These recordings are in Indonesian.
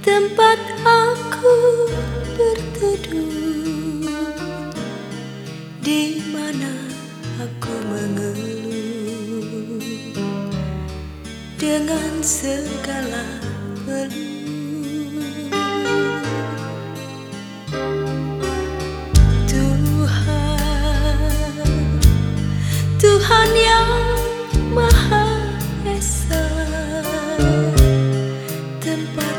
tempat aku berteduh. Di mana aku mengeluh dengan segala peluh. Tuhan Tuhan Maha Esa tempat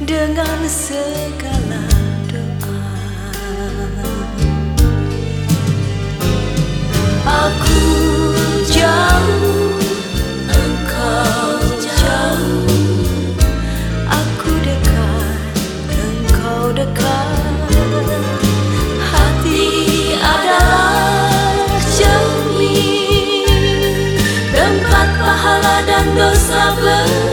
dengan segala doa. Aku jauh engkau jauh. Aku dekat engkau dekat. Hati adalah cermin. Tempat pahala dan dosa bertaruh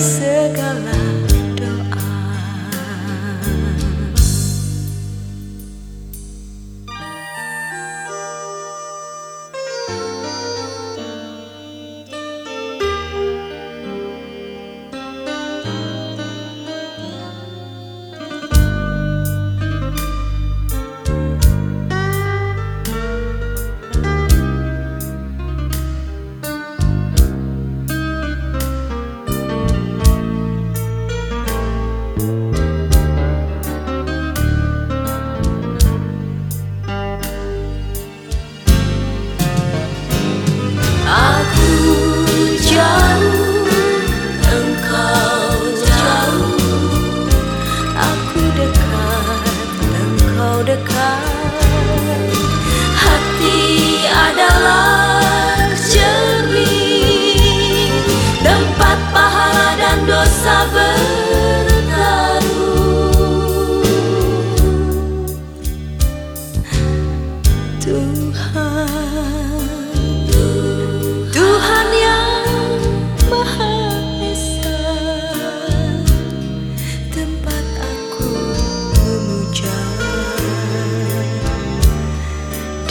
segala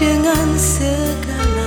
dengan segala